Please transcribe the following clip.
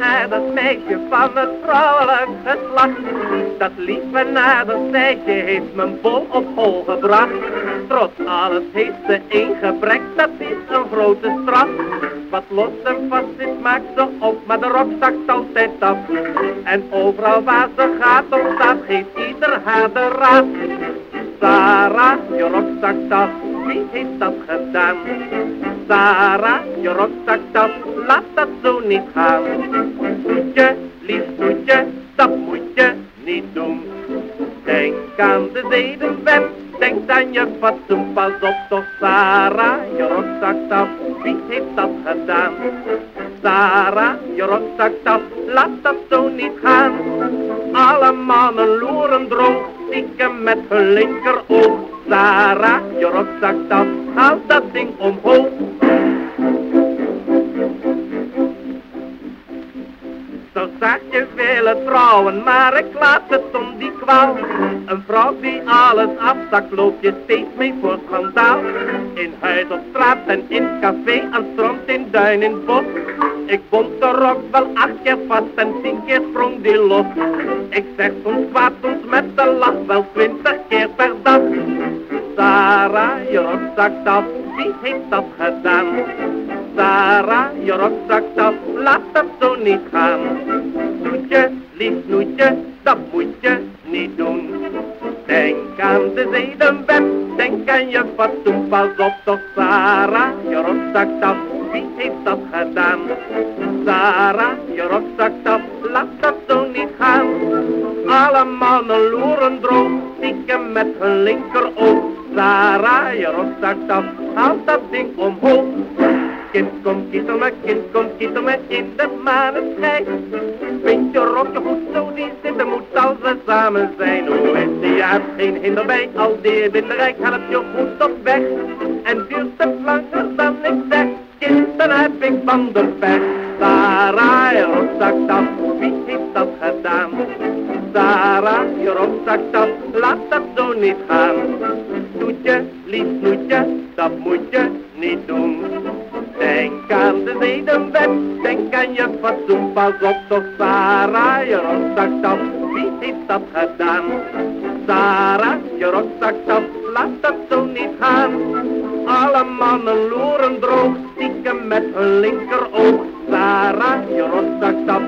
naar dat meisje van het vrouwelijk geslacht. Dat lieve naderstijtje heeft mijn bol op hol gebracht. Trots alles heeft ze één gebrek, dat is een grote straf. Wat los en vast is, maakt ze op, maar de rok zakt altijd af. En overal waar ze gaat of staat, geeft ieder haar de raad. Sarah, je rok zakt af, wie heeft dat gedaan? Sarah, je rok zakt af, laat dat zo niet gaan. Snoetje, lief snoetje, dat moet je niet doen. Denk aan de zedenwet, denk aan je fatsoen, pas op toch Sarah, je rok zakt af, wie heeft dat gedaan? Sarah, je rok zakt af, laat dat zo niet gaan. Alle mannen loeren droog, stiekem met hun linkeroog. Sarah, je rok zakt af, haal dat ding omhoog. Zag je willen trouwen, maar ik laat het om die kwaal. Een vrouw die alles afzakt, loopt je steeds mee voor schandaal. In huis op straat en in café, aan strand, in duin, in bos. Ik bond de rok wel acht keer vast en tien keer sprong die los. Ik zeg soms kwaad, soms met de lach, wel twintig keer per dag. Sarah, je rok zakt af, wie heeft dat gedaan? Sarah, je rok zakt af, laat dat zo niet gaan. Snoetje, lief snoetje, dat moet je niet doen. Denk aan de zedenwet, denk aan je fatsoen, pas op toch Sarah, je rok zakt af, wie heeft dat gedaan? Sarah, je rok zakt af, laat dat zo niet gaan. Alle mannen loeren droog, stiekem met hun linkeroog. Sarah, je rok zakt af, haal dat ding omhoog. Kind, kom me, kind, kom me in de maneschijn. Vind je rokje goed zo, die zitten moet als we samen zijn. Hoe is je hebt geen hinder bij, al die winderijk helpt je goed op weg. En duurt het langer dan ik zeg, kind, dan heb ik van de pech. Sarah, je rok zakt af, wie heeft dat gedaan? Sarah, je rok zakt af, laat dat zo niet gaan. Snoetje, lief snoetje, dat moet je niet doen. Denk aan de zedenwet, denk aan je fatsoen, pas op toch Sarah, je rok zakt af, wie heeft dat gedaan? Sarah, je rok zakt af, laat dat zo niet gaan. Alle mannen loeren droog, stiekem met hun linkeroog. Sarah, je af,